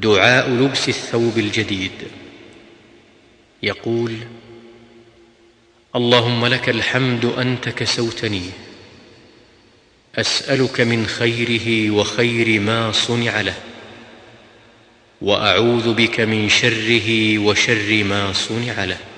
دعاء لبس الثوب الجديد. يقول اللهم لك الحمد أنت كسوتني. أسألك من خيره وخير ما صنع له. وأعوذ بك من شره وشر ما صنع له.